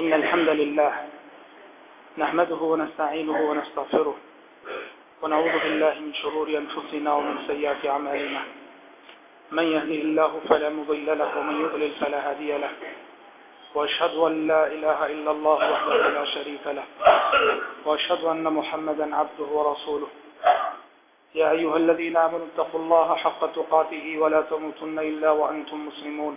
إن الحمد لله نحمده ونستعينه ونستغفره ونعوذ بالله من شرور أنفسنا ومن سيئات أعمالنا. من يهده الله فلا مضل له ومن يضلل فلا هادي له. وأشهد أن لا إله إلا الله وحده لا شريك له. وأشهد أن محمدا عبده ورسوله. يا أيها الذين آمنوا اتقوا الله حق تقاته ولا تموتن إلا وأنتم مسلمون.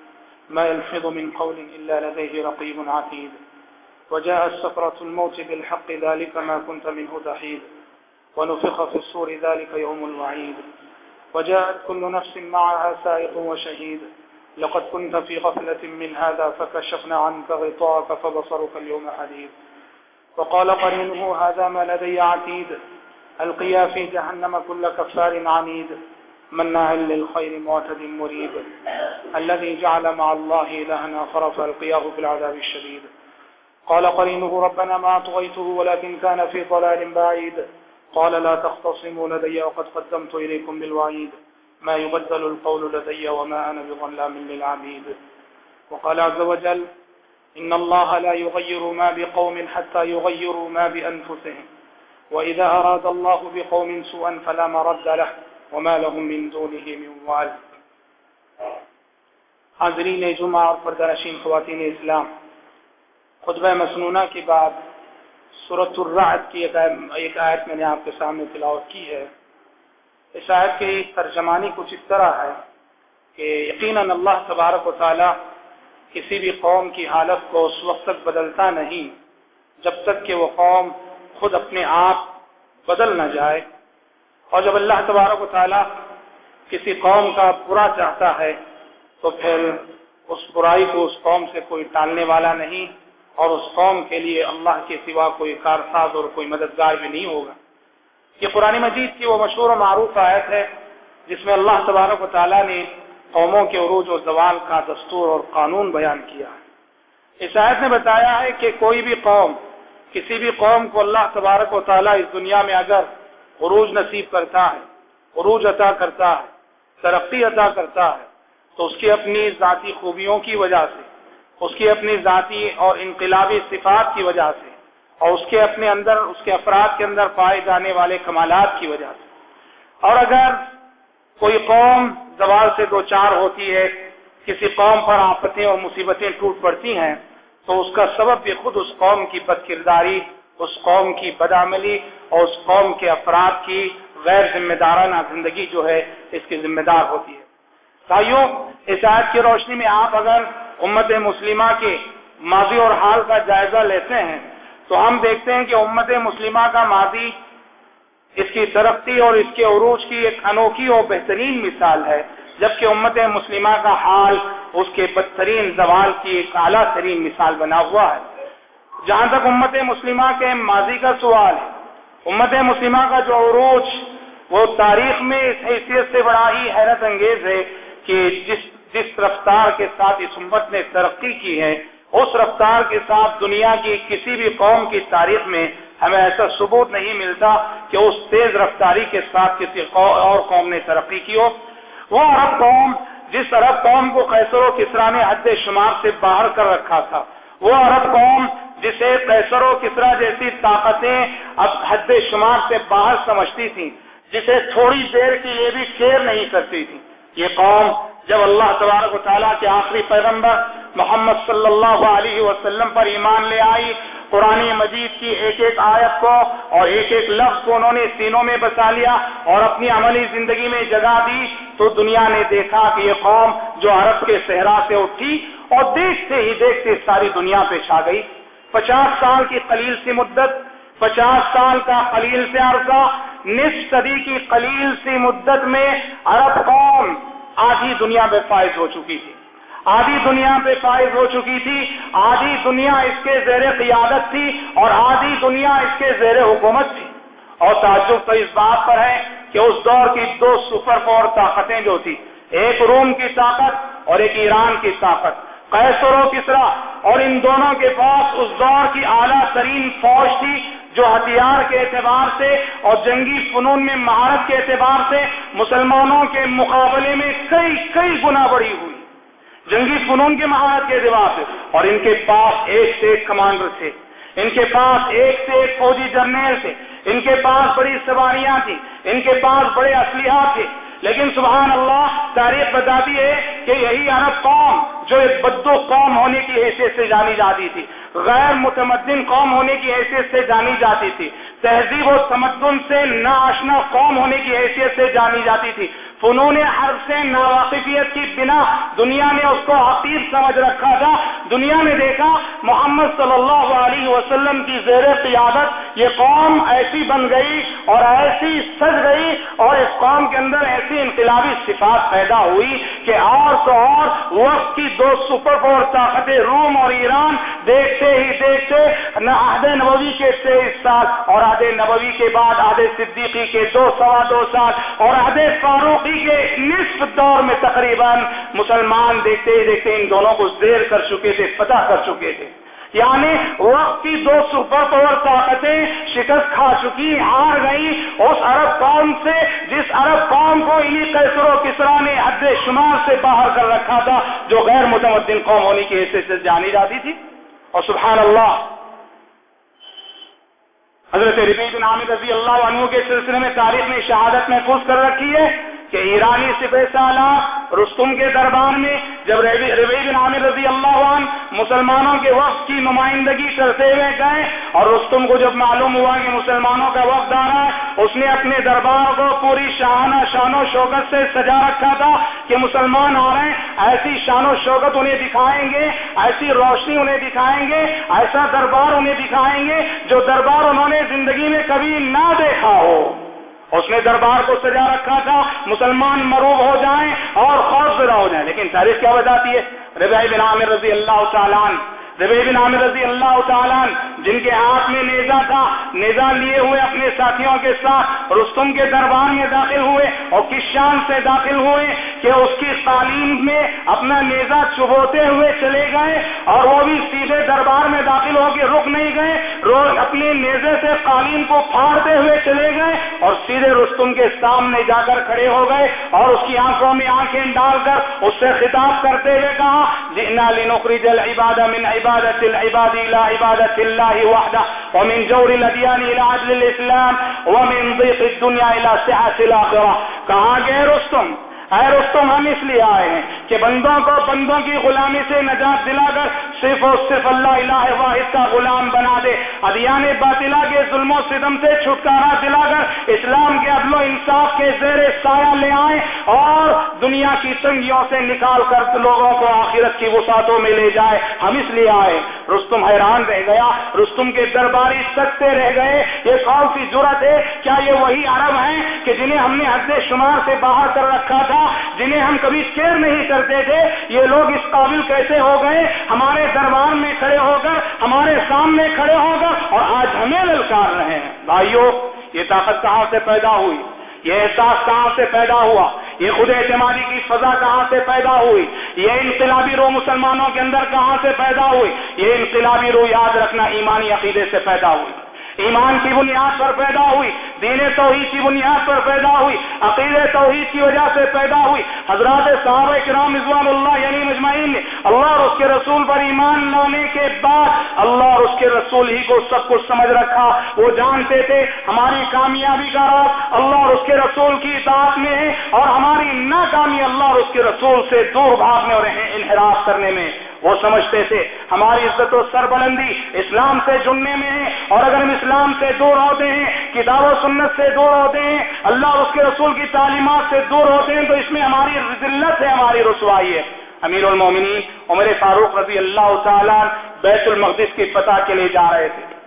ما يلفظ من قول إلا لديه رقيب عتيد. وجاء السفرة الموت بالحق ذلك ما كنت منه تحيد ونفخ في الصور ذلك يوم الوعيد. وجاءت كل نفس معها سائق وشهيد. لقد كنت في غفلة من هذا فكشفنا عنك غطاءك فبصرك اليوم حديد. وقال قرينه هذا ما لدي عتيد. القيا في جهنم كل كفار عنيد. مناع للخير معتد مريب. الذي جعل مع الله إلهنا خرف القياه في العذاب الشديد. قال قرينه ربنا ما أطغيته ولكن كان في ضلال بعيد. قال لا تختصموا لدي وقد قدمت إليكم بالوعيد. ما يبدل القول لدي وما أنا بظلام للعبيد. وقال عز وجل إن الله لا يغير ما بقوم حتى يغيروا ما بأنفسهم. وإذا أراد الله بقوم سوءا فلا مرد له. وما لهم من دونه من وال حاضرین جمعہ اور پردرشین خواتین اسلام. خطبہ مسنونہ کے بعد صورت الرعد کی ایک آیت میں نے آپ کے سامنے تلاوت کی ہے. اس آیت کی ترجمانی کچھ اس طرح ہے کہ یقیناً اللہ تبارک و تعالی کسی بھی قوم کی حالت کو اس وقت تک بدلتا نہیں، جب تک کہ وہ قوم خود اپنے آپ بدل نہ جائے۔ اور جب اللہ تبارک و تعالی کسی قوم کا برا چاہتا ہے، تو پھر اس برائی کو اس قوم سے کوئی ٹالنے والا نہیں اور اس قوم کے لیے اللہ کے سوا کوئی کارساز اور کوئی مددگار بھی نہیں ہوگا۔ یہ قرآن مجید کی وہ مشہور و معروف آیت ہے، جس میں اللہ تبارک و تعالیٰ نے قوموں کے عروج و زوال کا دستور اور قانون بیان کیا ہے۔ اس آیت نے بتایا ہے کہ کوئی بھی قوم، کسی بھی قوم کو اللہ تبارک و تعالیٰ اس دنیا میں اگر عروج نصیب کرتا ہے عروج عطا کرتا ہے، ترقی عطا کرتا ہے۔ تو اس کی اپنی ذاتی خوبیوں کی وجہ سے، اس کی اپنی ذاتی اور انقلابی صفات کی وجہ سے، اور اس کے اپنے اندر، اس کے افراد کے اندر پائے جانے والے کمالات کی وجہ سے۔ اور اگر کوئی قوم زوال سے دو چار ہوتی ہے، کسی قوم پر آفتیں اور مصیبتیں ٹوٹ پڑتی ہیں، تو اس کا سبب بھی خود اس قوم کی بد کرداری اس قوم کی بدعملی اور اس قوم کے افراد کی غیر ذمہ دارانہ زندگی جو ہے، اس کی ذمہ دار ہوتی ہے۔ بھائیوں، اس آیت کی روشنی میں آپ اگر امت مسلمہ کے ماضی اور حال کا جائزہ لیتے ہیں، تو ہم دیکھتے ہیں کہ امت مسلمہ کا ماضی اس کی ترقی اور اس کے عروج کی ایک انوکھی اور بہترین مثال ہے، جبکہ امت مسلمہ کا حال اس کے بدترین زوال کی ایک اعلیٰ ترین مثال بنا ہوا ہے۔ جہاں تک امت مسلمہ کے ماضی کا سوال ہے، امت مسلمہ کا جو عروج، وہ تاریخ میں اس حیثیت سے بڑا ہی حیرت انگیز ہے کہ جس جس رفتار کے ساتھ اس امت نے ترقی کی ہے، اس رفتار کے ساتھ دنیا کی کسی بھی قوم کی تاریخ میں ہمیں ایسا ثبوت نہیں ملتا کہ اس تیز رفتاری کے ساتھ کسی اور قوم نے ترقی کی ہو۔ وہ عرب قوم، جس عرب قوم کو قیصر و کسرا نے حد شمار سے باہر کر رکھا تھا، وہ عرب قوم جسے قیصر و کسرا جیسی طاقتیں اب حد شمار سے باہر سمجھتی تھیں، جسے تھوڑی دیر کے لیے بھی کیئر نہیں کرتی تھی یہ قوم جب اللہ تبارک و تعالیٰ کے آخری پیغمبر محمد صلی اللہ علیہ وسلم پر ایمان لے آئی، قرآن مجید کی ایک ایک آیت کو اور ایک ایک لفظ کو انہوں نے سینوں میں بسا لیا اور اپنی عملی زندگی میں جگہ دی، تو دنیا نے دیکھا کہ یہ قوم جو عرب کے صحرا سے اٹھی اور دیکھتے ہی دیکھتے ساری دنیا پہ چھا گئی۔ پچاس سال کی قلیل سی مدت، پچاس سال کا قلیل سے عرصہ، نصف صدی کی قلیل سی مدت میں عرب قوم آدھی دنیا پہ فائز ہو چکی تھی۔ آدھی دنیا پہ فائز ہو چکی تھی، آدھی دنیا اس کے زیر قیادت تھی اور آدھی دنیا اس کے زیر حکومت تھی۔ اور تعجب تو اس بات پر ہے کہ اس دور کی دو سپر پاور طاقتیں جو تھی، ایک روم کی طاقت اور ایک ایران کی طاقت۔ قیصر و کسرا اور ان دونوں کے پاس اس دور کی اعلیٰ ترین فوج تھی جو ہتھیار کے اعتبار سے اور جنگی فنون میں مہارت کے اعتبار سے مسلمانوں کے مقابلے میں کئی کئی گنا بڑی ہوئی۔ جنگی فنون کی مہارت کے اعتبار سے اور ان کے پاس ایک سے ایک کمانڈر تھے۔ ان کے پاس ایک سے ایک فوجی جرنیل تھے۔ ان کے پاس بڑی سواریاں تھیں۔ ان کے پاس بڑے اسلحہ تھے۔ لیکن سبحان اللہ، تاریخ بتاتی ہے کہ یہی عرب قوم جو ایک بدو قوم ہونے کی حیثیت سے جانی جاتی تھی۔ غیر متمدن قوم ہونے کی حیثیت سے جانی جاتی تھی۔ تہذیب و تمدن سے ناشنا قوم ہونے کی حیثیت سے جانی جاتی تھی۔ فنون حرف سے ناواقفیت کی بنا دنیا نے اس کو حقیق سمجھ رکھا تھا۔ دنیا نے دیکھا محمد صلی اللہ علیہ وسلم کی زیر قیادت، یہ قوم ایسی بن گئی اور ایسی سج گئی اور اس قوم کے اندر ایسی انقلابی صفات پیدا ہوئی کہ اور تو اور وقت کی دو سپر پاور طاقتیں روم اور ایران دیکھ دیکھتے ہی دیکھتے نہ آدھے نبوی کے تیئیس سال اور آدھے نبوی کے بعد آدھے صدیقی کے دو سوا دو سال اور آدھے فاروقی کے نصف دور میں تقریباً مسلمان دیکھتے ہی دیکھتے ان دونوں کو زیر کر چکے تھے پتہ کر چکے تھے۔ یعنی وقت کی دو سپر پاور طاقتیں شکست کھا چکی، ہار گئی اس عرب قوم سے، جس عرب قوم کو انہیں کیسر و کسرا نے حد شمار سے باہر کر رکھا تھا، جو غیر متمدن قوم ہونے کی حیثیت سے جانی جاتی تھی۔ اور سبحان اللہ۔ حضرت ربی بن عامر رضی اللہ عنہ کے سلسلے میں تاریخ میں شہادت محفوظ کر رکھی ہے۔ کہ ایرانی سپہ سالہ رستم کے دربار میں جب ربی بن عامر رضی اللہ عنہ مسلمانوں کے وقت کی نمائندگی کرتے ہوئے گئے اور رستم کو جب معلوم ہوا کہ مسلمانوں کا وقت آ رہا ہے، اس نے اپنے دربار کو پوری شاہانہ شان و شوکت سے سجا رکھا تھا کہ مسلمان آ رہے ہیں، ایسی شان و شوکت انہیں دکھائیں گے، ایسی روشنی انہیں دکھائیں گے، ایسا دربار انہیں دکھائیں گے جو دربار انہوں نے زندگی میں کبھی نہ دیکھا ہو۔ اس نے دربار کو سجا رکھا تھا، مسلمان مروب ہو جائیں اور خوف زدہ ہو جائیں۔ لیکن تاریخ کیا بتاتی ہے؟ ربیع بن عامر رضی اللہ تعالیٰ ربی بن عامر رضی اللہ تعالیٰ جن کے ہاتھ میں نیزا تھا نیزا لیے ہوئے اپنے ساتھیوں کے ساتھ رستم کے دربار میں داخل ہوئے اور کس شان سے داخل ہوئے کہ اس کی تعلیم میں اپنا نیزا چبوتے ہوئے چلے گئے اور وہ بھی سیدھے دربار میں داخل ہو کے رک نہیں گئے۔ روز اپنے نیزے سے قالین کو پھاڑتے ہوئے چلے گئے اور سیدھے رستم کے سامنے جا کر کھڑے ہو گئے اور اس کی آنکھوں میں آنکھیں ڈال کر اس سے خطاب کرتے ہوئے کہا جنا لنوکری جل عباد من عبادت العباد الى عبادت اللہ۔ الله وحده، ومن جور الأديان إلى عدل الإسلام، ومن ضيق الدنيا إلى سعة الآخرة. کہا گئے رستم؟ اے رستم ہم اس لیے آئے ہیں کہ بندوں کو بندوں کی غلامی سے نجات دلا کر صرف اور صرف اللہ الہ واحد کا غلام بنا دے۔ ادیان باطلا کے ظلم و ستم سے چھٹکارا دلا کر اسلام کے عدل و انصاف کے زیر سایہ لے آئے اور دنیا کی تنگیوں سے نکال کر لوگوں کو آخرت کی وسعتوں میں لے جائے۔ ہم اس لیے آئے۔ رستم حیران رہ گیا۔ رستم کے درباری سکتے رہ گئے۔ یہ کون سی ضرورت ہے۔ کیا یہ وہی عرب ہیں کہ جنہیں ہم نے حد شمار سے باہر کر رکھا تھا؟ جنہیں ہم کبھی کیئر نہیں کرتے تھے، یہ لوگ اس قابل کیسے ہو گئے؟ ہمارے دربار میں کھڑے ہو کر، ہمارے سامنے کھڑے ہو کر، اور آج ہمیں للکار رہے ہیں۔ بھائیوں یہ طاقت کہاں سے پیدا ہوئی؟ یہ احساس کہاں سے پیدا ہوا؟ یہ خود اعتمادی کی فضا کہاں سے پیدا ہوئی؟ یہ انقلابی روح مسلمانوں کے اندر کہاں سے پیدا ہوئی؟ یہ انقلابی روح یاد رکھنا ایمانی عقیدے سے پیدا ہوئی۔ ایمان کی بنیاد پر پیدا ہوئی۔ دین توحید کی بنیاد پر پیدا ہوئی عقید توحید کی وجہ سے پیدا ہوئی۔ حضرات صحابہ کرام رضوان اللہ یعنی مجمعین نے اللہ اور اس کے رسول پر ایمان لانے کے بعد اللہ اور اس کے رسول ہی کو سب کچھ سمجھ رکھا۔ وہ جانتے تھے ہماری کامیابی کا راز اللہ اور اس کے رسول کی اطاعت میں ہے اور ہماری ناکامی اللہ اور اس کے رسول سے دور بھاگنے اور انحراف کرنے میں وہ سمجھتے تھے ہماری عزت و سربلندی اسلام سے جڑنے میں ہے اور اگر ہم اسلام سے دور ہوتے ہیں کتاب و سنت سے دور ہوتے ہیں، اللہ اس کے رسول کی تعلیمات سے دور ہوتے ہیں، تو اس میں ہماری ذلت ہے، ہماری رسوائی ہے۔ امیر المومنین، عمر فاروق رضی اللہ تعالیٰ بیت المقدس کی فتح کے لیے جا رہے تھے۔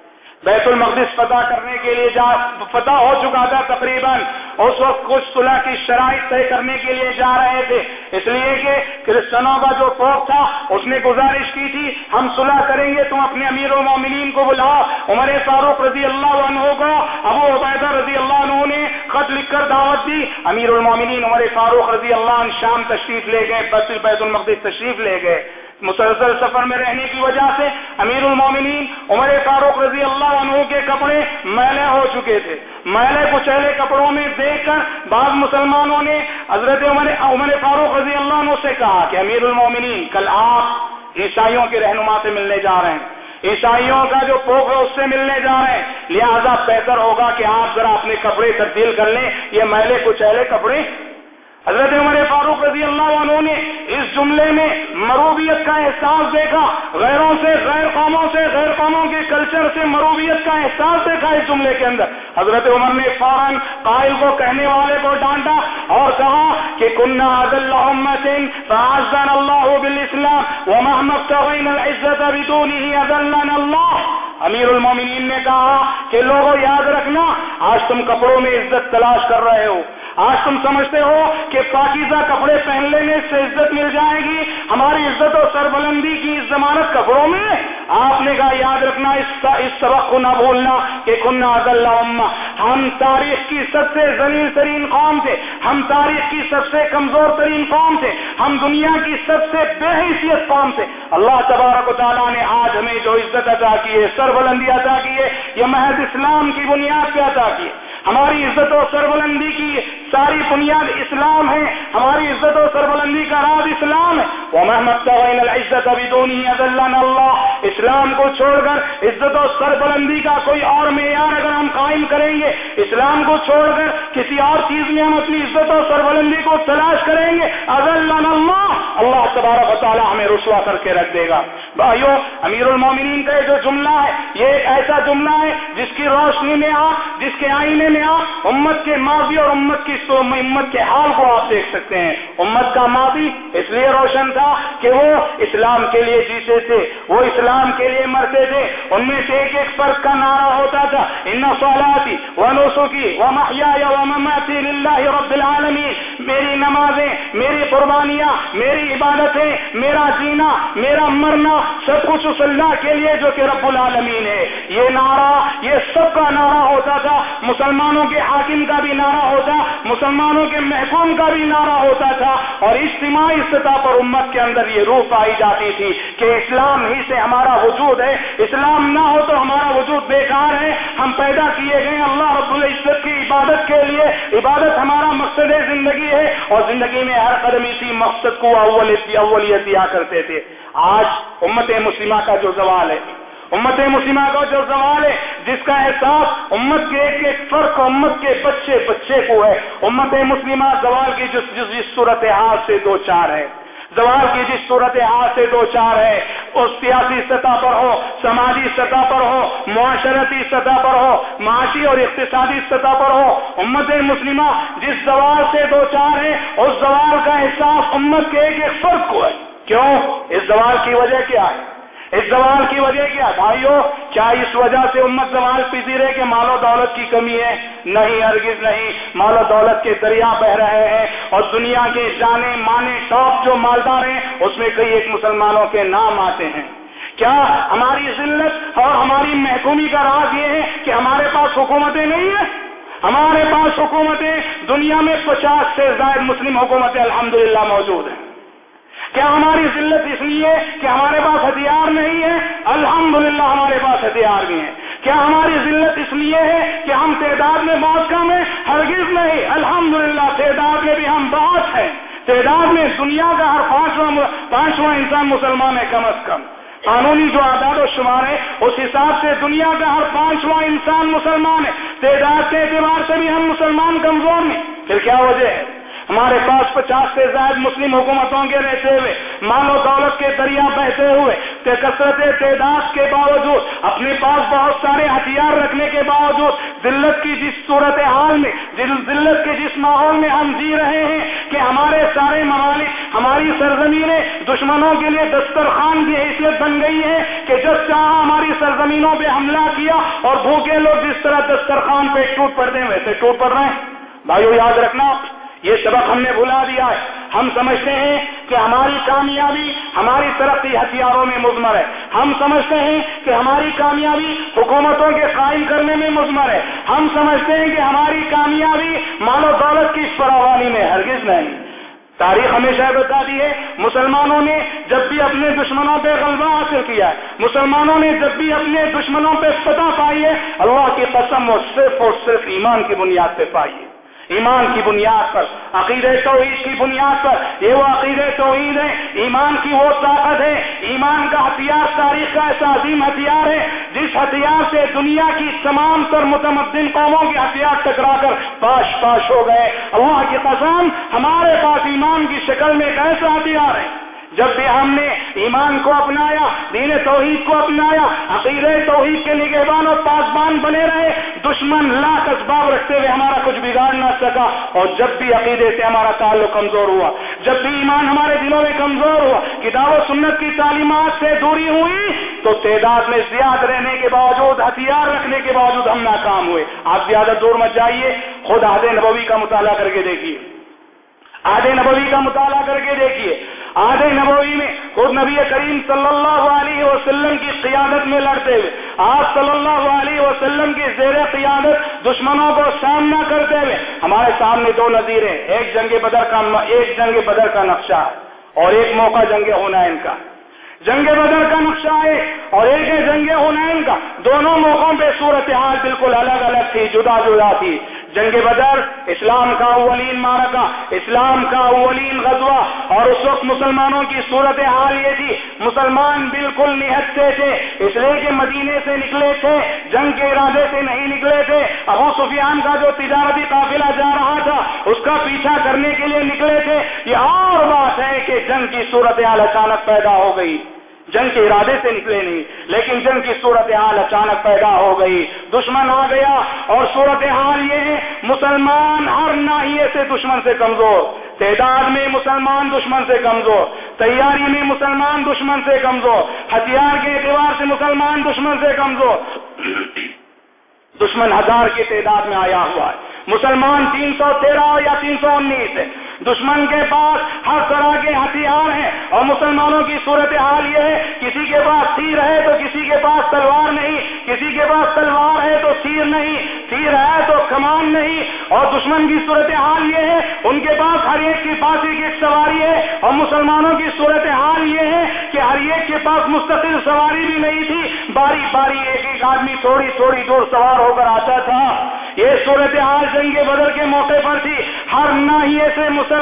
بیت المقدس فتح کرنے کے لیے جا فتح ہو چکا تھا تقریباً۔ اس وقت کچھ صلح کی شرائط طے کرنے کے لیے جا رہے تھے۔ اس لیے کہ کرسچنوں کا جو پوپ تھا، اس نے گزارش کی تھی، ہم صلح کریں گے، تم اپنے امیر المومنین کو بلاؤ۔ عمر فاروق رضی اللہ عنہ کو، ابو عبیدہ رضی اللہ عنہ نے خط لکھ کر دعوت دی۔ امیر المومنین عمر فاروق رضی اللہ عنہ شام تشریف لے گئے بیت المقدس تشریف لے گئے۔ مسلسل سفر میں رہنے کی وجہ سے امیر المومنین عمر فاروق رضی اللہ عنہ کے کپڑے میلے ہو چکے تھے۔ میلے کچہلے کپڑوں میں دیکھ کر بعض مسلمانوں نے حضرت عمر عمر فاروق رضی اللہ عنہ سے کہا کہ امیر المومنین، کل آپ عیسائیوں کے رہنما سے ملنے جا رہے ہیں۔ عیسائیوں کا جو پوک ہے اس سے ملنے جا رہے ہیں۔ لہذا بہتر ہوگا کہ آپ ذرا اپنے کپڑے تبدیل کر لیں۔ یہ میلے کچہلے کپڑے حضرت عمر فاروق رضی اللہ عنہ نے اس جملے میں مروبیت کا احساس دیکھا، غیروں سے، غیر قوموں سے، غیر قوموں کے کلچر سے مروبیت کا احساس دیکھا اس جملے کے اندر۔ حضرت عمر نے فوراً قائل کو، کہنے والے کو ڈانٹا اور کہا کہ کنہ اللہ بالاسلام ومحمد العزت بدونه اذلنا اللہ۔ امیر المومنین نے کہا کہ لوگوں یاد رکھنا، آج تم کپڑوں میں عزت تلاش کر رہے ہو۔ آج تم سمجھتے ہو کہ پاکیزہ کپڑے پہن لینے سے عزت مل جائے گی؟ ہماری عزت اور سربلندی کی اس ضمانت کپڑوں میں؟ آپ نے کہا یاد رکھنا، اس سبق کو نہ بھولنا کہ کنہ اللہ ہم تاریخ کی سب سے ذلیل ترین قوم تھے۔ ہم تاریخ کی سب سے کمزور ترین قوم تھے۔ ہم دنیا کی سب سے بے حیثیت قوم تھے۔ اللہ تبارک و تعالیٰ نے آج ہمیں جو عزت عطا کی ہے، سربلندی عطا کی ہے، یہ محض اسلام کی بنیاد پہ عطا کی ہے۔ ہماری عزت و سربلندی کی ساری بنیاد اسلام ہے، ہماری عزت و سربلندی کا راز اسلام ہے۔ وہ محمد عزت ابھی دونی اللہ اسلام کو چھوڑ کر عزت و سربلندی کا کوئی اور معیار اگر ہم قائم کریں گے، اسلام کو چھوڑ کر کسی اور چیز میں ہم اپنی عزت و سربلندی کو تلاش کریں گے۔ اللہ اللہ تبارک و تعالیٰ ہمیں رسوا کر کے رکھ دے گا۔ بھائیو امیر المومنین کا جو جملہ ہے، یہ ایک ایسا جملہ ہے جس کی روشنی میں آ، جس کے آئینے میں آ امت کے ماضی اور امت کی امت کے حال کو آپ دیکھ سکتے ہیں۔ امت کا ماضی اس لیے روشن تھا کہ وہ اسلام کے لیے جیتے تھے، وہ اسلام کے لیے مرتے تھے۔ ان میں سے ایک ایک فرق کا نعرہ ہوتا تھا ان سوالاتی وہ نوسو وہ مماتی رب العالمین میری نمازیں، میری قربانیاں، میری عبادتیں، میرا جینا، میرا مرنا، سب کچھ اس اللہ کے لیے جو کہ رب العالمین ہے۔ یہ نعرہ، یہ سب کا نعرہ ہوتا تھا۔ مسلمان مسلمانوں کے حاکم کا بھی نعرہ ہوتا، مسلمانوں کے محکوم کا بھی نعرہ ہوتا تھا، اور اجتماعی سطح پر امت کے اندر یہ روح پائی جاتی تھی کہ اسلام ہی سے ہمارا وجود ہے۔ اسلام نہ ہو تو ہمارا وجود بیکار ہے۔ ہم پیدا کیے گئے اللہ رب العزت کی عبادت کے لیے۔ عبادت ہمارا مقصد زندگی ہے۔ اور زندگی میں ہر قدم اسی مقصد کو اولت دیا کرتے تھے۔ آج امت مسلمہ کا جو زوال ہے امت مسلمہ کا جو زوال ہے، جس کا احساس امت کے ایک ایک فرق امت کے بچے بچے کو ہے۔ امت مسلمہ زوال کی جس جس صورت حال سے دو چار ہے زوال کی جس صورت حال سے دو چار ہے اس سیاسی سطح پر ہو، سماجی سطح پر ہو، معاشرتی سطح پر ہو، معاشی اور اقتصادی سطح پر ہو۔ امت مسلمہ جس زوال سے دو چار ہے اس زوال کا احساس امت کے ایک ایک فرق کو ہے۔ کیوں؟ اس زوال کی وجہ کیا ہے؟ اس زوال کی وجہ کیا بھائیو، کیا اس وجہ سے امت زوال پیتی رہے کہ مال و دولت کی کمی ہے؟ نہیں، ہرگز نہیں۔ مال و دولت کے دریا بہ رہے ہیں اور دنیا کے جانے مانے ٹاپ جو مالدار ہیں، اس میں کئی ایک مسلمانوں کے نام آتے ہیں۔ کیا ہماری ذلت اور ہماری محکومی کا راز یہ ہے کہ ہمارے پاس حکومتیں نہیں ہیں؟ ہمارے پاس حکومتیں دنیا میں پچاس سے زائد مسلم حکومتیں الحمدللہ موجود ہیں۔ کیا ہماری ذلت اس لیے کہ ہمارے پاس ہتھیار نہیں ہے؟ الحمدللہ ہمارے پاس ہتھیار بھی ہیں۔ کیا ہماری ذلت اس لیے ہے کہ ہم تعداد میں بہت کم ہیں؟ ہرگز نہیں۔ الحمدللہ تعداد میں بھی ہم بہت ہیں۔ تعداد میں دنیا کا ہر پانچواں پانچواں انسان مسلمان ہے کم از کم۔ قانونی جو آداد و شمار ہے، اس حساب سے دنیا کا ہر پانچواں انسان مسلمان ہے۔ تعداد کے اعتبار سے بھی ہم مسلمان کمزور نہیں پھر کیا وجہ ہے؟ ہمارے پاس پچاس سے زائد مسلم حکومتوں کے رہتے ہوئے مال و دولت کے دریا بہتے ہوئے کثرت تعداد کے باوجود، اپنے پاس بہت سارے ہتھیار رکھنے کے باوجود، ذلت کی جس صورت حال میں ذلت کے جس ماحول میں ہم جی رہے ہیں کہ ہمارے سارے ممالک، ہماری سرزمینیں دشمنوں کے لیے دسترخوان کی حیثیت بن گئی ہے کہ جب چاہ ہماری سرزمینوں پہ حملہ کیا اور بھوکے لوگ جس طرح دسترخوان پہ ٹوٹ پڑتے ہیں ویسے ٹوٹ پڑ رہے ہیں۔ بھائیو، یاد رکھنا یہ سبق ہم نے بھلا دیا ہے۔ ہم سمجھتے ہیں کہ ہماری کامیابی ہماری ترقی ہتھیاروں میں مضمر ہے۔ ہم سمجھتے ہیں کہ ہماری کامیابی حکومتوں کے قائم کرنے میں مضمر ہے۔ ہم سمجھتے ہیں کہ ہماری کامیابی مال و دولت کی فراوانی میں ہرگز نہیں۔ تاریخ ہمیشہ بتاتی ہے، مسلمانوں نے جب بھی اپنے دشمنوں پہ غلبہ حاصل کیا ہے، مسلمانوں نے جب بھی اپنے دشمنوں پہ فتح پائی ہے، اللہ کی قسم وہ صرف اور صرف ایمان کی بنیاد پہ پائی ہے۔ ایمان کی بنیاد پر عقید توحید کی بنیاد پر۔ یہ وہ عقید توحید ہے، ایمان کی وہ طاقت ہے، ایمان کا ہتھیار، تاریخ کا ایسا عظیم ہتھیار ہے، جس ہتھیار سے دنیا کی تمام تر متمدن قوموں کے ہتھیار ٹکرا کر پاش پاش ہو گئے۔ اللہ کی قسم، ہمارے پاس ایمان کی شکل میں ایک ایسا ہتھیار ہے۔ جب بھی ہم نے ایمان کو اپنایا، دین توحید کو اپنایا عقید توحید کے نگہبان اور پاسبان بنے رہے، دشمن لاکھ اسباب رکھتے ہوئے ہمارا کچھ بگاڑ نہ سکا۔ اور جب بھی عقیدے سے ہمارا تعلق کمزور ہوا، جب بھی ایمان ہمارے دلوں میں کمزور ہوا کتاب و سنت کی تعلیمات سے دوری ہوئی، تو تعداد میں زیادہ رہنے کے باوجود، ہتھیار رکھنے کے باوجود ہم ناکام ہوئے۔ آپ زیادہ دور مت جائیے، خود آدھے نبوی کا مطالعہ کر کے دیکھیے۔ آدھے نبوی کا مطالعہ کر کے دیکھیے۔ آدھے نبوی میں خود نبی کریم صلی اللہ علیہ وسلم کی قیادت میں لڑتے ہوئے، آپ صلی اللہ علیہ وسلم کی زیر قیادت دشمنوں کو سامنا کرتے ہوئے، ہمارے سامنے دو نظیر ہیں ایک جنگ بدر کا ایک جنگ بدر کا نقشہ اور ایک موقع جنگ ہونا ان کا۔ جنگ بدر کا نقشہ ہے اور ایک ہے جنگ ہنین کا۔ دونوں موقعوں پہ صورتحال بالکل الگ الگ تھی، جدا جدا تھی۔ جنگ بدر، اسلام کا اولین مارکا اسلام کا اولین غزوہ۔ اور اس وقت مسلمانوں کی صورت حال یہ تھی، مسلمان بالکل نہتے تھے، اس لیے کہ مدینے سے نکلے تھے، جنگ کے ارادے سے نہیں نکلے تھے۔ ابو سفیان کا جو تجارتی قافلہ جا رہا تھا، اس کا پیچھا کرنے کے لیے نکلے تھے۔ یہ اور بات ہے کہ جنگ کی صورت حال اچانک پیدا ہو گئی۔ جنگ کے ارادے سے نکلے نہیں، لیکن جنگ کی صورت حال اچانک پیدا ہو گئی، دشمن آ گیا، اور صورت حال یہ ہے، مسلمان ہر ناحیے سے دشمن سے کمزور، تعداد میں مسلمان دشمن سے کمزور، تیاری میں مسلمان دشمن سے کمزور، ہتھیار کے اعتبار سے مسلمان دشمن سے کمزور۔ دشمن ہزار کی تعداد میں آیا ہوا ہے۔ مسلمان تین سو تیرہ یا تین سو انیس ہے۔ دشمن کے پاس ہر طرح کے ہتھیار ہیں اور مسلمانوں کی صورت حال یہ ہے، کسی کے پاس تیر ہے تو کسی کے پاس تلوار نہیں، کسی کے پاس تلوار ہے تو تیر نہیں تیر ہے تو کمان نہیں اور دشمن کی صورت حال یہ ہے، ان کے پاس ہر ایک کے پاس ایک ایک سواری ہے اور مسلمانوں کی صورت حال یہ ہے کہ ہر ایک کے پاس مستقل سواری بھی نہیں تھی۔ باری باری ایک ایک آدمی تھوڑی تھوڑی دور سوار ہو کر آتا تھا۔ یہ صورت حال جنگ بدل کے موقع پر تھی۔ ہر ناحیے سے مسلمان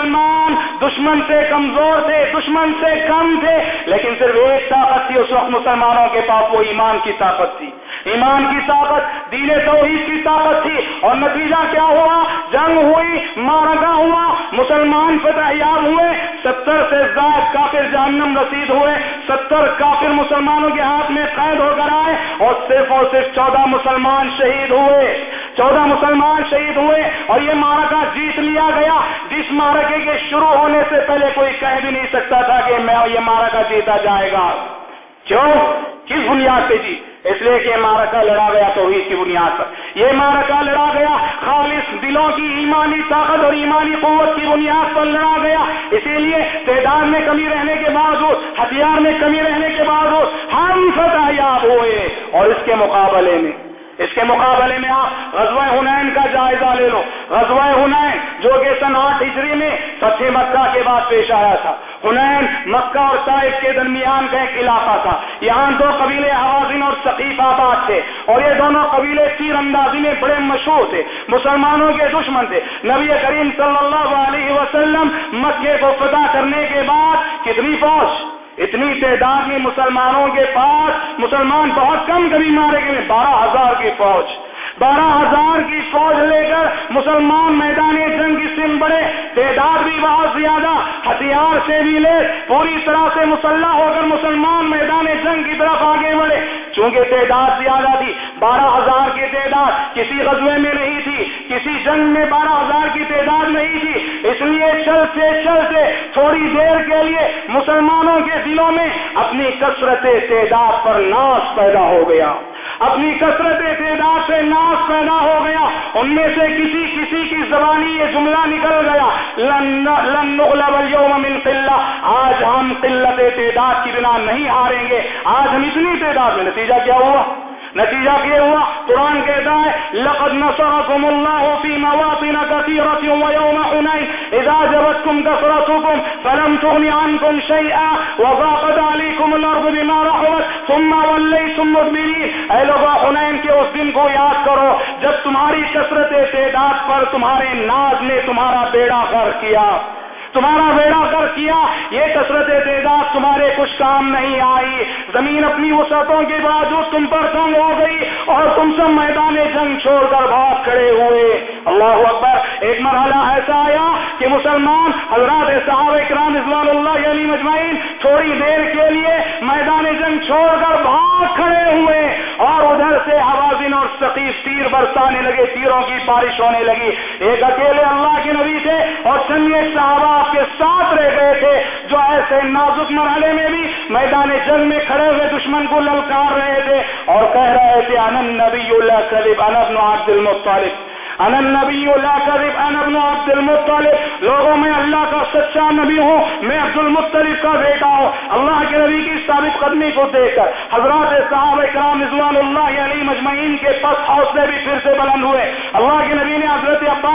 دشمن سے کمزور تھے، دشمن سے کم تھے، لیکن صرف ایک طاقت تھی، اس وقت مسلمانوں کے پاس وہ ایمان کی طاقت تھی۔ ایمان کی طاقت، دین توحید کی طاقت تھی۔ اور نتیجہ کیا ہوا؟ جنگ ہوئی مارگا ہوا، مسلمان فتح یاب ہوئے، ستر سے زائد کافر جہنم رسید ہوئے، ستر کافر مسلمانوں کے ہاتھ میں قید ہو کر آئے، اور صرف اور صرف چودہ مسلمان شہید ہوئے۔ چودہ مسلمان شہید ہوئے اور یہ مارکا جیت لیا گیا۔ جس مارکے کے شروع ہونے سے پہلے کوئی کہہ بھی نہیں سکتا تھا کہ میں یہ مارکا جیتا جائے گا۔ کیوں؟ کس بنیاد پہ جی؟ اس لیے کہ یہ مارکا لڑا گیا توحید کی بنیاد پر۔ یہ مارکا لڑا گیا، خالص دلوں کی ایمانی طاقت اور ایمانی قوت کی بنیاد پر لڑا گیا۔ اسی لیے تعداد میں کمی رہنے کے باوجود، ہتھیار میں کمی رہنے کے باوجود ہم فتح یاب ہوئے اور اس کے مقابلے میں اس کے مقابلے میں آپ غزوہ ہنین کا جائزہ لے لو۔ غزوہ ہنین جو کہ سن آٹھ ہجری میں فتح مکہ کے بعد پیش آیا تھا۔ ہنین مکہ اور طائف کے درمیان کا ایک علاقہ تھا۔ یہاں دو قبیلے حوازن اور ثقیف آباد تھے اور یہ دونوں قبیلے تیر اندازی میں بڑے مشہور تھے۔ مسلمانوں کے دشمن تھے۔ نبی کریم صلی اللہ علیہ وسلم مکے کو فتح کرنے کے بعد کتنی فوج؟ اتنی تعداد میں مسلمانوں کے پاس مسلمان بہت کم کبھی مارے گئے بارہ ہزار کی فوج۔ بارہ ہزار کی فوج لے کر مسلمان میدان جنگ کی سم بڑے۔ تعداد بھی بہت زیادہ۔ ہتھیار سے بھی لے۔ پوری طرح سے مسلح ہو کر مسلمان میدان جنگ کی طرف آگے بڑھے۔ چونکہ تعداد زیادہ تھی، بارہ ہزار کی تعداد کسی غزوے میں نہیں تھی، کسی جنگ میں بارہ ہزار کی تعداد نہیں تھی۔ اس لیے چلتے چلتے تھوڑی دیر کے لیے مسلمانوں کے دلوں میں اپنی کثرت تعداد پر ناس پیدا ہو گیا۔ اپنی کثرت تعداد سے ناس پیدا ہو گیا۔ ان میں سے کسی کسی کی زبانی یہ جملہ نکل گیا۔ لن نغلب اليوم من قلہ آج ہم قلت تعداد کی بنا نہیں ہاریں گے۔ آج ہم اتنی تعداد میں نتیجہ کیا ہوا؟ نتیجہ یہ ہوا، قرآن کہتا ہے، لقد نصركم الله في مواطن كثيرة ويوم حنين إذا جبتكم كثرتكم فلم تغن عنكم شيئا وضاقت عليكم الأرض بما رحمت ثم وليتم مدبرين۔ اے لوگو حنین کے اس دن کو یاد کرو، جب تمہاری کثرت تعداد پر تمہارے ناز نے تمہارا بیڑا غرق کیا۔ تمہارا بیڑا کر کیا، یہ کثرت تعداد تمہارے کچھ کام نہیں آئی۔ زمین اپنی وسعتوں کے باوجود تم پر تنگ ہو گئی اور تم سب میدان جنگ چھوڑ کر بھاگ کھڑے ہوئے۔ اللہ اکبر، ایک مرحلہ ایسا آیا کہ مسلمان حضرات صاحب اکرام رضوان اللہ علی مجمعین تھوڑی دیر کے لیے میدان جنگ چھوڑ کر بھاگ کھڑے ہوئے اور ادھر سے حوازن اور ثقیف تیر برسانے لگے، تیروں کی بارش ہونے لگی۔ ایک اکیلے اللہ کے نبی تھے اور چند صحابہ آپ کے ساتھ رہ گئے تھے جو ایسے نازک مرحلے میں بھی میدان جنگ میں کھڑے ہوئے دشمن کو للکار رہے تھے اور کہہ رہے تھے انن نبی اللہ کریب انب عبد المطالب ان نبی اللہ کرب ان ابن عبد المطلب۔ لوگوں میں اللہ کا سچا نبی ہوں، میں عبد المطلب کا بیٹا ہوں۔ اللہ کے نبی کی ثابت قدمی کو دیکھ کر حضرات صاحب کرام رضوان اللہ علی مجمعین کے پس حوصلے بھی پھر سے بلند ہوئے۔ اللہ کے نبی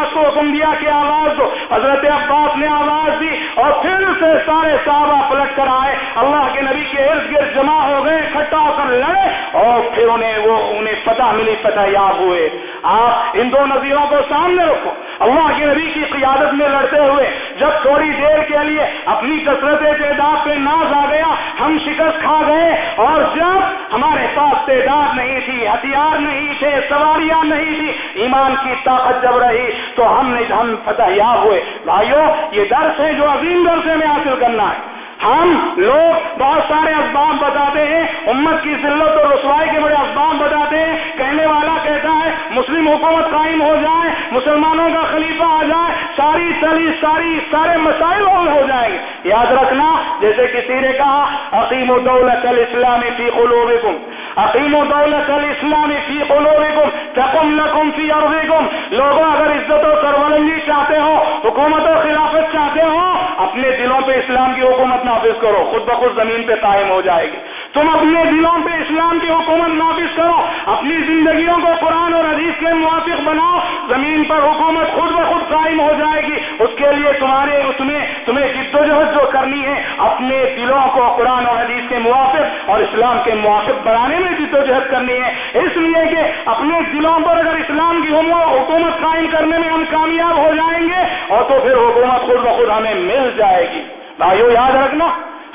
عباس کو حکم دیا کہ آواز دو حضرت عباس نے آواز دی اور پھر سے سارے صحابہ پلٹ کر آئے۔ اللہ کے نبی کے ارد گرد جمع ہو گئے، اکٹھا ہو کر لڑے اور پھر انہیں وہ، انہیں پتہ ملی، پتہ یاب ہوئے۔ آپ ان دو نظیروں کو سامنے رکھو۔ اللہ کے نبی کی قیادت میں لڑتے ہوئے جب تھوڑی دیر کے لیے اپنی کثرت تعداد پہ ناز آ گیا، ہم شکست کھا گئے اور جب ہمارے پاس تعداد نہیں تھی، ہتھیار نہیں تھے، سواریاں نہیں تھی، ایمان کی طاقت جب رہی تو ہم نے ہم فتح یاب ہوئے۔ بھائیو، یہ درس ہے جو عظیم درسے میں حاصل کرنا ہے۔ ہم لوگ بہت سارے اسباب بتاتے ہیں، امت کی ذلت اور رسوائی کے بڑے اسباب بتاتے ہیں۔ کہنے والا کہتا ہے، مسلم حکومت قائم ہو جائے، مسلمانوں کا خلیفہ آ جائے، ساری سلی، ساری، سارے مسائل حل ہو جائیں گے۔ یاد رکھنا، جیسے کسی نے کہا عقیم الدولت الاسلامی فی قلوبکم عقیم دولت الاسلامی فی قلوبکم تقم لکم فی ارضکم لوگوں، اگر عزت و سرولنگی چاہتے ہو، حکومت و خلافت چاہتے ہو، اپنے دلوں پہ اسلام کی حکومت نافذ کرو، خود بخود زمین پہ قائم ہو جائے گی۔ تم اپنے دلوں پہ اسلام کی حکومت نافذ کرو، اپنی زندگیوں کو قرآن اور حدیث کے موافق بناؤ، زمین پر حکومت خود بخود قائم ہو جائے گی۔ اس کے لیے تمہارے اس میں تمہیں جد و جہد جو کرنی ہے، اپنے دلوں کو قرآن اور حدیث کے موافق اور اسلام کے موافق بنانے میں جد و جہد کرنی ہے۔ اس لیے کہ اپنے دلوں پر اگر اسلام کی حکومت قائم کرنے میں ہم کامیاب ہو جائیں گے، اور تو پھر حکومت خود بخود ہمیں مل جائے گی۔ بھائیو، یاد رکھنا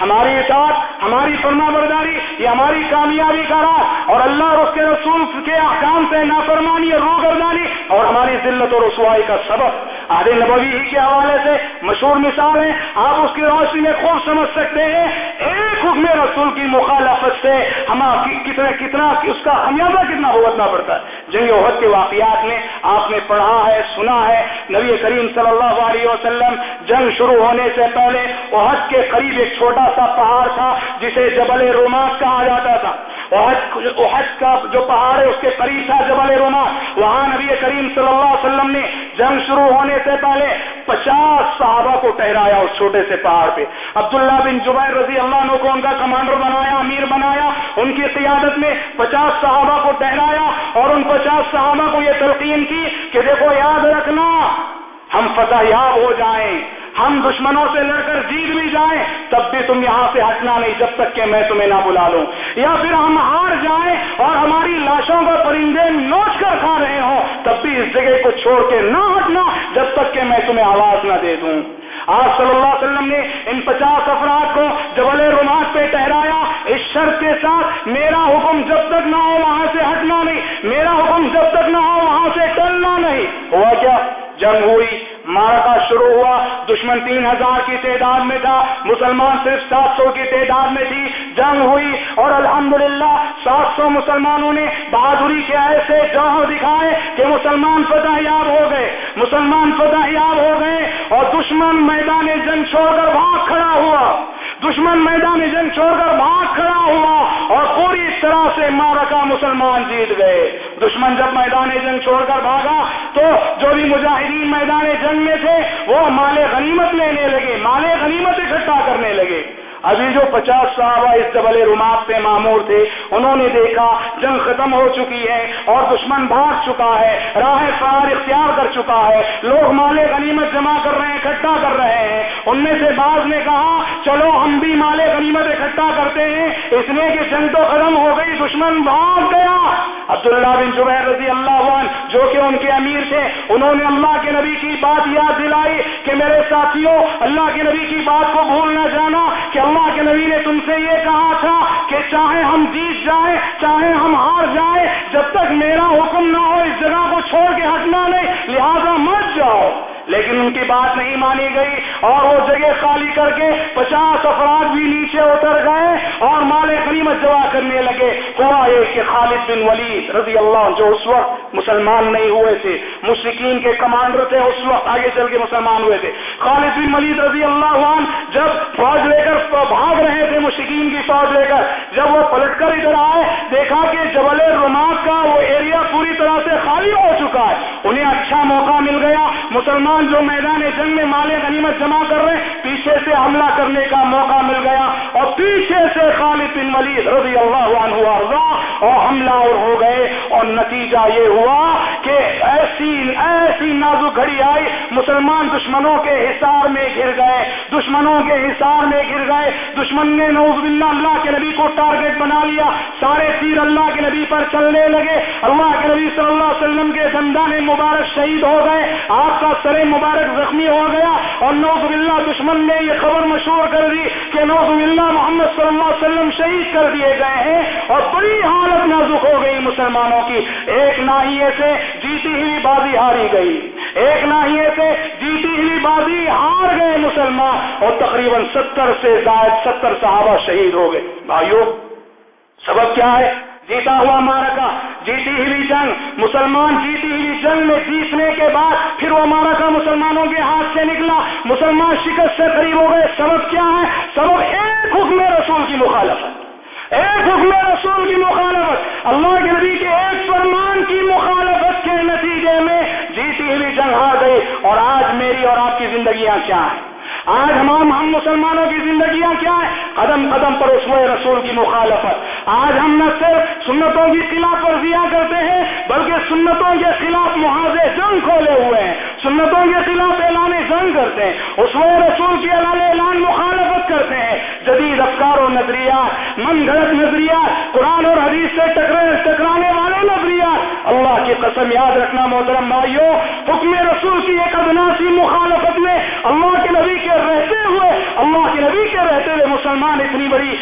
ہماری اطاعت، ہماری فرما برداری یہ ہماری کامیابی کا راز اور اللہ اور اس کے رسول کے احکام سے نافرمانی اور روگردانی اور ہماری ذلت اور رسوائی کا سبب۔ آد نبوی ہی کے حوالے سے مشہور مثال ہے آپ اس کی روشنی میں خوب سمجھ سکتے ہیں۔ ایک حکم رسول کی مخالفت سے ہم کتنا کتنا، اس کا خمیازہ کتنا بھگتنا پڑتا ہے۔ جنگ عہد کے واقعات میں آپ نے پڑھا ہے، سنا ہے۔ نبی کریم صلی اللہ علیہ وسلم جنگ شروع ہونے سے پہلے عہد کے قریب ایک چھوٹا سا پہاڑ تھا، جسے جبل رومات کہا جاتا تھا۔ احد کا جو پہاڑ ہے، اس کے قریب تھا جبل روما. وہاں نبی کریم صلی اللہ علیہ وسلم نے جنگ شروع ہونے سے پہلے پچاس صحابہ کو ٹہرایا اس چھوٹے سے پہاڑ پہ. عبداللہ بن جبیر رضی اللہ عنہ کو ان کا کمانڈر بنایا، امیر بنایا. ان کی قیادت میں پچاس صحابہ کو ٹہرایا اور ان پچاس صحابہ کو یہ تلقین کی کہ دیکھو، یاد رکھنا، ہم فتح یاب ہو جائیں۔ ہم دشمنوں سے لڑ کر جیت بھی جائیں، تب بھی تم یہاں سے ہٹنا نہیں، جب تک کہ میں تمہیں نہ بلا لوں۔ یا پھر ہم ہار جائیں اور ہماری لاشوں کو پرندے نوچ کر کھا رہے ہوں، تب بھی اس جگہ کو چھوڑ کے نہ ہٹنا، جب تک کہ میں تمہیں آواز نہ دے دوں۔ آپ صلی اللہ علیہ وسلم نے ان پچاس افراد کو جبل رومات پہ ٹہرایا۔ اس شرط کے ساتھ میرا حکم جب تک نہ ہو وہاں سے ہٹنا نہیں، میرا حکم جب تک نہ ہو وہاں سے ٹلنا نہیں۔ ہوا کیا؟ جنگ ہوئی۔ مارکا شروع ہوا، دشمن تین ہزار کی تعداد میں تھا، مسلمان صرف سات سو کی تعداد میں تھی، جنگ ہوئی اور الحمدللہ سات سو مسلمانوں نے بہادری کے ایسے جوہر دکھائے کہ مسلمان فتح یاب ہو گئے، مسلمان فتح یاب ہو گئے اور دشمن میدان جنگ چھوڑ کر بھاگ کھڑا ہوا، دشمن میدان جنگ چھوڑ کر بھاگ کھڑا ہوا اور پوری طرح سے مارکا مسلمان جیت گئے۔ دشمن جب میدان جنگ چھوڑ کر بھاگا، تو جو بھی مجاہدین میدان جنگ میں تھے، وہ مال غنیمت لینے لگے، مال غنیمت اکٹھا کرنے لگے۔ ابھی جو پچاس صحابہ اس جبل رماف سے معمور تھے، انہوں نے دیکھا جنگ ختم ہو چکی ہے اور دشمن بھاگ چکا ہے، راہ فار اختیار کر چکا ہے، لوگ مال غنیمت جمع کر رہے ہیں، اکٹھا کر رہے ہیں۔ ان میں سے بعض نے کہا، چلو ہم بھی مال غنیمت اکٹھا کرتے ہیں۔ اس لیے کہ جنگ تو ختم ہو گئی، دشمن بھاگ گیا۔ عبداللہ بن زبیر رضی اللہ عنہ، جو کہ ان کے امیر تھے، انہوں نے اللہ کے نبی کی بات یاد دلائی کہ میرے ساتھیوں، اللہ کے نبی کی بات کو بھول نہ جانا کہ اللہ کے نبی نے تم سے یہ کہا تھا کہ چاہے ہم جیت جائیں، چاہے ہم ہار جائیں، جب تک میرا حکم نہ ہو، اس جگہ کو چھوڑ کے ہٹنا نہیں، لہذا مت جاؤ۔ لیکن ان کی بات نہیں مانی گئی اور وہ جگہ خالی کر کے پچاس افراد بھی نیچے اتر گئے اور مال غنیمت جمع کرنے لگے ہوا ایک کہ خالد بن ولید رضی اللہ جو اس وقت مسلمان نہیں ہوئے تھے مشرقین کے کمانڈر تھے، اس وقت آگے چل کے مسلمان ہوئے تھے۔ خالد بن ولید رضی اللہ عنہ جب فوج لے کر بھاگ رہے تھے مشرقین کی فوج لے کر، جب وہ پلٹ کر ادھر آئے، دیکھا کہ جبل رماک کا وہ ایریا پوری طرح خالی ہو چکا ہے۔ انہیں اچھا موقع مل گیا۔ مسلمان جو میدان جنگ میں مال غنیمت جمع کر رہے ہیں، پیچھے سے حملہ کرنے کا موقع مل گیا۔ اور پیچھے سے خالد بن ولید رضی اللہ عنہ ارضا اور حملہ اور ہو گئے۔ اور نتیجہ یہ ہوا کہ ایسی ایسی نازک گھڑی آئی۔ مسلمان دشمنوں کے حصار میں گر گئے۔ دشمنوں کے حصار میں گر گئے۔ دشمن نے نوز باللہ اللہ کے نبی کو ٹارگیٹ بنا لیا۔ سارے تیر اللہ کے نبی پر چلنے لگے۔ اللہ کے نبی صلی اللہ علیہ وسلم کے دندان مبارک شہید ہو گئے، آپ کا سر مبارک زخمی ہو گیا اور نوز باللہ دشمن نے یہ خبر مشہور کر دی کہ نوز باللہ محمد صلی اللہ علیہ وسلم شہید کر دیے گئے ہیں اور بڑی حالت نازک ہو گئی مسلمانوں کی۔ ایک ناحیے سے جیتی ہوئی بازی ہاری گئی، ایک ناحیے سے جیتی ہوئی بازی ہار گئے مسلمان اور تقریباً ستر سے زائد ستر صحابہ شہید ہو گئے۔ بھائیو، سبب کیا ہے؟ جیتا ہوا مارکا، جیتی ہوئی جنگ، مسلمان جیتی ہوئی جنگ میں جیتنے کے بعد پھر وہ مارکا مسلمانوں کے ہاتھ سے نکلا۔ مسلمان شکست سے قریب ہو گئے۔ سبب کیا ہے؟ سبب ایک حکم رسول کی مخالفت۔ ایک حکم رسول کی مخالفت۔ اللہ کے نبی کے ایک فرمان کی مخالفت کے نتیجے میں جیتی ہوئی جنگ ہار گئی۔ اور آج میری اور آپ کی زندگیاں کیا ہیں؟ آج ہمارے ہم مسلمانوں کی زندگیاں کیا ہے قدم قدم پر اس رسول کی مخالفت۔ آج ہم نہ صرف سنتوں کی خلاف ورزیاں کرتے ہیں، بلکہ سنتوں کے خلاف محاذے جنگ کھولے ہوئے ہیں۔ سنتوں کے خلاف اعلان جنگ کرتے ہیں اس رسول کی اعلان اعلان مخالفت کرتے ہیں۔ جدید افکار و نظریات، من گھڑت نظریات، قرآن اور حدیث سے ٹکرانے والے نظریات۔ اللہ کی قسم یاد رکھنا محترم بھائیوں، حکم رسول کی ایک ادناسی مخالفت میں اللہ کے نبی کے رہتے ہوئے، اللہ کے نبی کے رہتے ہوئے مسلمان اتنی بڑی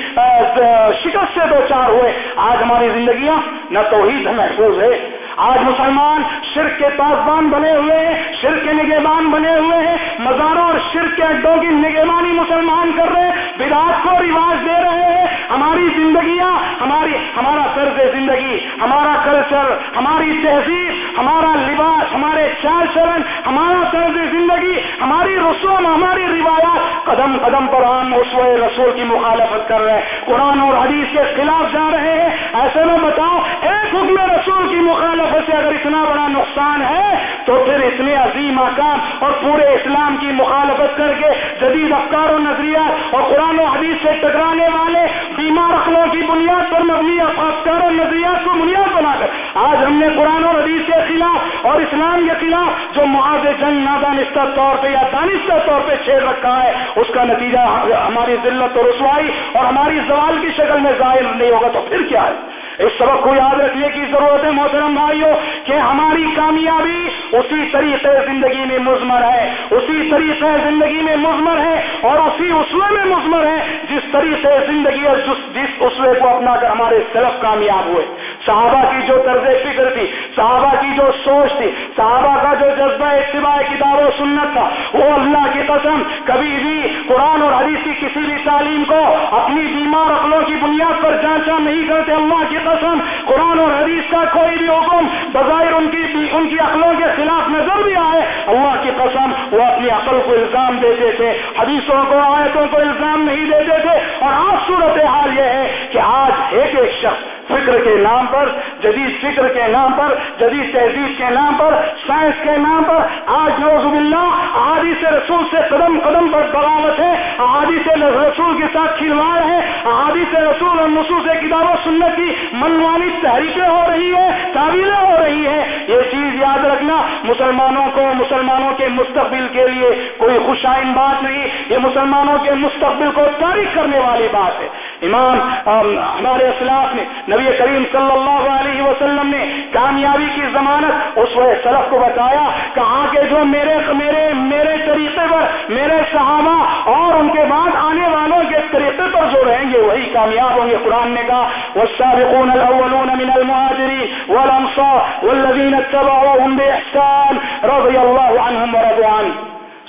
شکست سے دو چار ہوئے۔ آج ہماری زندگیاں نہ توحید محفوظ ہے آج مسلمان شرک کے پاسبان بنے ہوئے ہیں، شرک کے نگہبان بنے ہوئے ہیں۔ مزاروں اور شرک کے اڈوں کی نگہبانی مسلمان کر رہے ہیں، بدعات کو رواج دے رہے ہیں۔ ہماری زندگیاں، ہماری، ہمارا طرز زندگی، ہمارا کلچر ہماری تہذیب، ہمارا لباس، ہمارے چال چلن، ہمارا طرز زندگی، ہماری رسوم، ہماری روایات قدم قدم پر ہم اس رسول کی مخالفت کر رہے ہیں۔ قرآن اور حدیث کے خلاف جا رہے ہیں۔ ایسے میں بتاؤ، ایک حکم رسول کی مخالفت سے اگر اتنا بڑا نقصان ہے تو پھر اتنے عظیم آکام اور پورے اسلام کی مخالفت کر کے جدید افکار و نظریات اور قرآن و حدیث سے ٹکرانے والے بیمار اخلوں کی بنیاد پر مبنی افکار و نظریات کو بنیاد بنا کر آج ہم نے قرآن و حدیث کے خلاف اور اسلام کے خلاف جو معاذ جنگ نادانستہ طور پہ یا دانستہ طور پہ چھیڑ رکھا ہے، اس کا نتیجہ ہماری ذلت و رسوائی اور ہماری زوال کی شکل میں ظاہر نہیں ہوگا تو پھر کیا ہے؟ اس سبق کو یاد رکھنے کی ضرورت ہے محترم بھائیوں کہ ہماری کامیابی اسی طریقے زندگی میں مزمر ہے، اسی طریقے زندگی میں مزمر ہے اور اسی اسوے میں مزمر ہے۔ جس طریقے زندگی اور جس اسوے کو اپنا کر ہمارے سلف کامیاب ہوئے۔ صحابہ کی جو طرز فکر تھی، صحابہ کی جو سوچ تھی، صحابہ کا جو جذبہ اتباع کتاب و سنت تھا، وہ اللہ کی قسم کبھی بھی قرآن اور حدیث کی کسی بھی تعلیم کو اپنی بیمار عقلوں کی بنیاد پر جانچا نہیں کرتے۔ اللہ کی قسم، قرآن اور حدیث کا کوئی بھی حکم بظاہر ان کی ان کی عقلوں کے خلاف نظر بھی آئے، اللہ کی قسم وہ اپنی عقل کو الزام دیتے تھے، حدیثوں کو، آیتوں کو الزام نہیں دیتے تھے۔ اور آج صورت حال یہ ہے کہ آج ایک ایک شخص فکر کے نام پر، جدید فکر کے نام پر، جدید تہذیب کے نام پر، سائنس کے نام پر، آج نوز اللہ آدی سے رسول سے قدم قدم پر بغاوت ہے آدی سے رسول کے ساتھ کھلواڑ ہے آدی سے رسول اور نصوص کتاب و سنت کی منوانی تحریکیں ہو رہی ہے تعویلیں ہو رہی ہے یہ چیز یاد رکھنا، مسلمانوں کو، مسلمانوں کے مستقبل کے لیے کوئی خوشائن بات نہیں، یہ مسلمانوں کے مستقبل کو تاریخ کرنے والی بات ہے۔ امام ہمارے اسلاف نے، نبی کریم صلی اللہ علیہ وسلم نے کامیابی کی ضمانت اس وقت سلف کو بتایا کہاں کے جو میرے میرے میرے طریقے پر، میرے صحابہ اور ان کے بعد آنے والوں کے طریقے پر جو رہیں گے، وہی کامیاب ہوں گے۔ قرآن نے کہا، والسابقون الاولون من المهاجرين والانصار والذين اتبعوهم باحسان رضي الله عنهم ورضوا عنه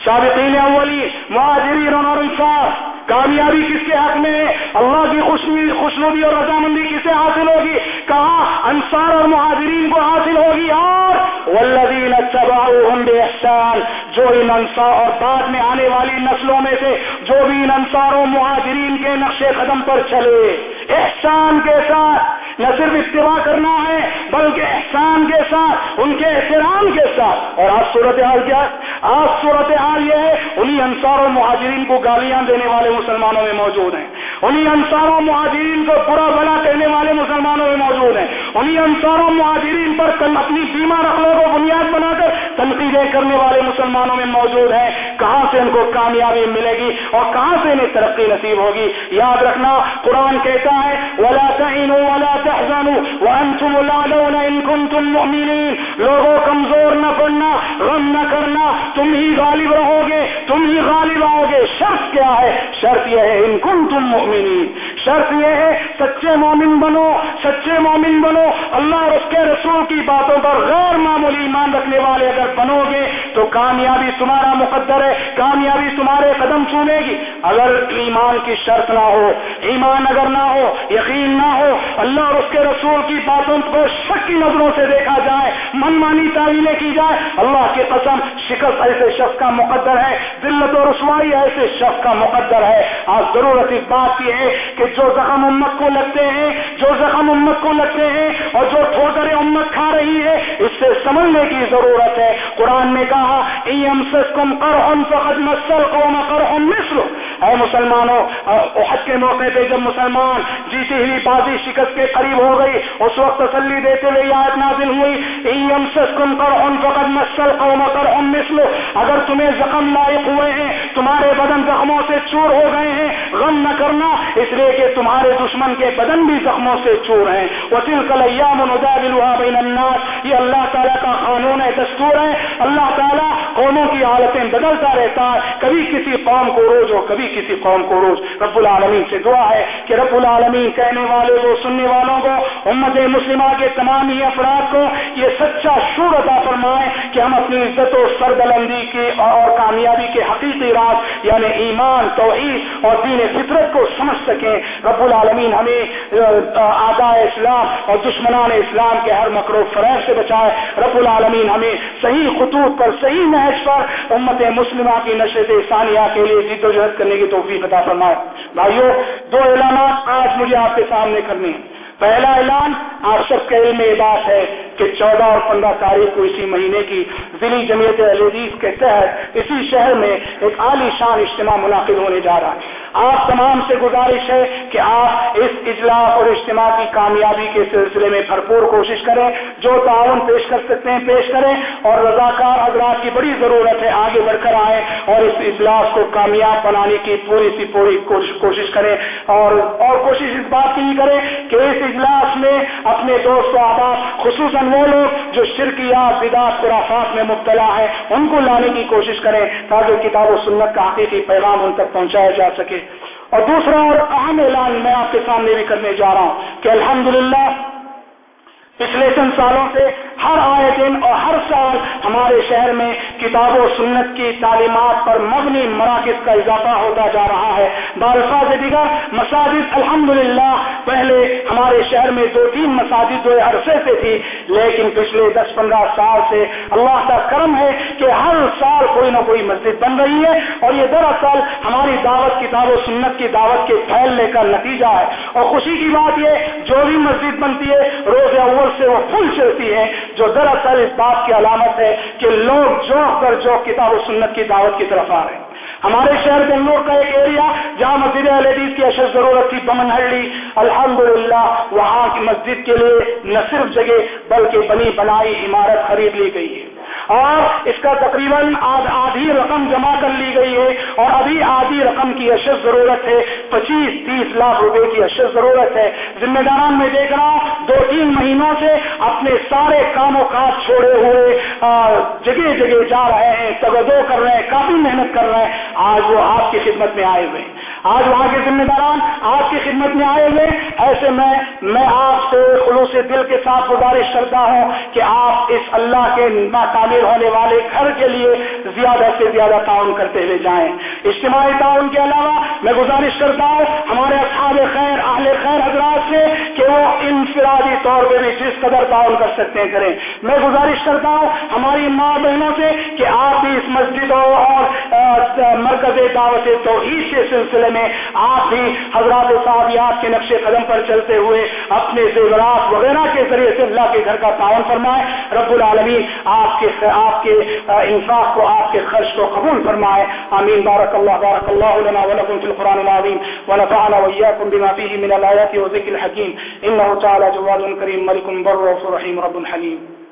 سابقین اولی مہاجرین اور انصار۔ کامیابی کس کے حق میں ہے؟ اللہ کی خوشنی خوشنودی اور رضامندی کسے حاصل ہوگی؟ کہا، انصار اور مہاجرین کو حاصل ہوگی اور والذین اتبعوهم باحسان جو ان انصار اور بعد میں آنے والی نسلوں میں سے جو بھی ان انصار و مہاجرین کے نقش قدم پر چلے، احسان کے ساتھ نہ صرف اتباع کرنا ہے، بلکہ احسان کے ساتھ، ان کے احترام کے ساتھ۔ اور آج صورتحال کیا؟ آج صورتحال یہ ہے انہیں انصار و مہاجرین کو گالیاں دینے والے مسلمانوں میں موجود ہیں۔ انہیں انصار و مہاجرین کو برا بلا کہنے والے مسلمانوں میں موجود ہیں۔ انہیں انصار و مہاجرین پر اپنی بیمار رکھنے کو بنیاد بنا کر تنقیدیں کرنے والے مسلمانوں میں موجود ہیں۔ کہاں سے ان کو کامیابی ملے گی اور کہاں سے انہیں ترقی نصیب ہوگی؟ یاد رکھنا، قرآن کہتا ہے، ولا ولا وانتم ان كنتم مؤمنين. لوگوں کمزور نہ پڑنا، غم نہ کرنا، تم ہی غالب رہو گے، تم ہی غالب آؤ گے، شرط کیا ہے؟ شرط یہ ہے ان کنتم تم شرط یہ ہے سچے مومن بنو، سچے مومن بنو۔ اللہ اور اس کے رسول کی باتوں پر غیر معمولی ایمان رکھنے والے اگر بنو گے تو کامیابی تمہارا مقدر ہے، کامیابی تمہارے قدم چومے گی۔ اگر ایمان کی شرط نہ ہو، ایمان اگر نہ ہو، یقین نہ ہو، اللہ اور اس کے رسول کی باتوں کو شک کی نظروں سے دیکھا جائے، من مانی تعویلیں کی جائے، اللہ کی قسم شکست ایسے شخص کا مقدر ہے دلت و رسوائی ایسے شخص کا مقدر ہے۔ آج ضرورت اس بات کی ہے کہ جو زخم امت کو لگتے ہیں، جو زخم امت کو لگتے ہیں اور جو ٹھوکر امت کھا رہی ہے، اس سے سمجھنے کی ضرورت ہے۔ قرآن نے کہا اے مسلمانوں حج کے موقع پہ جب مسلمان جیتی ہوئی بازی شکست کے قریب ہو گئی، اس وقت تسلی دیتے ہوئے یاد نازل ہوئی سسکم کر ان فقط مسل قوم کر ان مسلو اگر تمہیں زخم لائق ہوئے ہیں، تمہارے بدن زخموں سے چور ہو گئے ہیں، غم نہ کرنا، اس لیے کہ تمہارے دشمن کے بدن بھی زخموں سے چور ہیں۔ وسیل کلیام بین الناس، یہ اللہ تعالیٰ کا قانون ہے، دستور ہے۔ اللہ تعالیٰ قوموں کی حالتیں بدلتا رہتا ہے۔ کبھی کسی قوم کو روز ہو کبھی کسی قوم کو روز رب العالمین سے دعا ہے کہ رب العالمین کہنے والے کو، سننے والوں کو، امت مسلمہ کے تمام ہی افراد کو یہ سچا شور عطا فرمائے کہ ہم اپنی عزت و سربلندی کی اور کامیابی کے حقیقی راز یعنی ایمان، توحید اور دین فطرت کو سمجھ سکیں۔ رب العالمین ہمیں آدھا اسلام اور دشمنان اسلام کے ہر مکرو فریب سے بچائے۔ رب العالمین ہمیں صحیح خطوط پر، صحیح محض پر امت مسلمہ کی نشر ثانیہ کے لیے جد و جہد کرنے کی توفیق عطا فرمائے بھائیو، دو اعلانات آج مجھے آپ کے سامنے کرنے ہیں۔ پہلا اعلان آپ سب کے علم بات ہے کہ چودہ اور پندرہ تاریخ کو اسی مہینے کی ضلع جمعیت الدیز کے تحت اسی شہر میں ایک عالی شان اجتماع منعقد ہونے جا رہا ہے۔ آپ تمام سے گزارش ہے کہ آپ اس اجلاس اور اجتماع کی کامیابی کے سلسلے میں بھرپور کوشش کریں، جو تعاون پیش کر سکتے ہیں پیش کریں اور رضاکار حضرات کی بڑی ضرورت ہے آگے بڑھ کر آئیں اور اس اجلاس کو کامیاب بنانے کی پوری سی پوری کوشش کریں اور اور کوشش اس بات کی کریں کہ اس اجلاس میں اپنے دوست و آباد خصوصاً وہ لوگ جو شرکیات بداعت خرافات میں مبتلا ہے ان کو لانے کی کوشش کریں تاکہ کتاب و سنت کا حقیقی پیغام ان تک پہنچایا جا سکے۔ اور دوسرا اور اہم اعلان میں آپ کے سامنے بھی کرنے جا رہا ہوں کہ الحمدللہ، پچھلے چند سالوں سے ہر آئے دن اور ہر سال ہمارے شہر میں کتاب و سنت کی تعلیمات پر مبنی مراکز کا اضافہ ہوتا جا رہا ہے۔ بالفاظ دیگر، مساجد، الحمدللہ، پہلے ہمارے شہر میں دو تین مساجد جو عرصے سے تھی، لیکن پچھلے دس پندرہ سال سے اللہ کا کرم ہے کہ ہر سال کوئی نہ کوئی مسجد بن رہی ہے اور یہ دراصل ہماری دعوت، کتاب و سنت کی دعوت کے پھیلنے کا نتیجہ ہے۔ اور خوشی کی بات یہ، جو بھی مسجد بنتی ہے، روز اول سے وہ پھول چلتی ہے۔ جو دراصل اس بات کی علامت ہے کہ لوگ جو کر جو کتاب و سنت کی دعوت کی طرف آ رہے ہیں۔ ہمارے شہر بنگلور کا ایک ایریا جہاں مسجد حدیث کی اشد ضرورت تھی بمن ہڈی الحمد وہاں کی مسجد کے لیے نہ صرف جگہ بلکہ بنی بنائی عمارت خرید لی گئی ہے۔ اور اس کا تقریباً آدھی رقم جمع کر لی گئی ہے اور ابھی آدھی رقم کی اشد ضرورت ہے، پچیس، تیس لاکھ روپے کی اشد ضرورت ہے۔ ذمہ داران، میں دیکھ رہا ہوں، دو تین مہینوں سے اپنے سارے کام و کاج چھوڑے ہوئے جگہ جگہ جا رہے ہیں تگدو کر رہے ہیں، کافی محنت کر رہے ہیں۔ آج وہ آپ کی خدمت میں آئے ہوئے ہیں۔ آج وہاں کے ذمہ داران آپ کی خدمت میں آئے ہوئے، ایسے میں میں آپ سے خلوص دل کے ساتھ گزارش کرتا ہوں کہ آپ اس اللہ کے تعمیر ہونے والے گھر کے لیے زیادہ سے زیادہ تعاون کرتے ہوئے جائیں۔ اجتماعی تعاون کے علاوہ میں گزارش کرتا ہوں ہمارے اصحاب خیر، اہل خیر حضرات سے کہ وہ انفرادی طور پہ بھی جس قدر تعاون کر سکتے ہیں کریں۔ میں گزارش کرتا ہوں ہماری ماں بہنوں سے کہ آپ بھی اس مسجدوں اور مرکز دعوت توحید کے سلسلے میں آپ بھی حضرات صاحبیات کے نقش قدم پر چلتے ہوئے اپنے زیورات وغیرہ کے ذریعے سے اللہ کے گھر کا تعاون فرمائے۔ رب العالمین، آپ کے آپ کے انصاف کو، آپ کے خرچ کو قبول فرمائے۔ امین بارک اللہ بارک اللہ لنا ولکم فی القرآن العظیم۔ ونفعنا وإياكم بما فيه من الآيات وذكر الحكيم إنه تعالى جواد كريم ملك بر رحيم رب حليم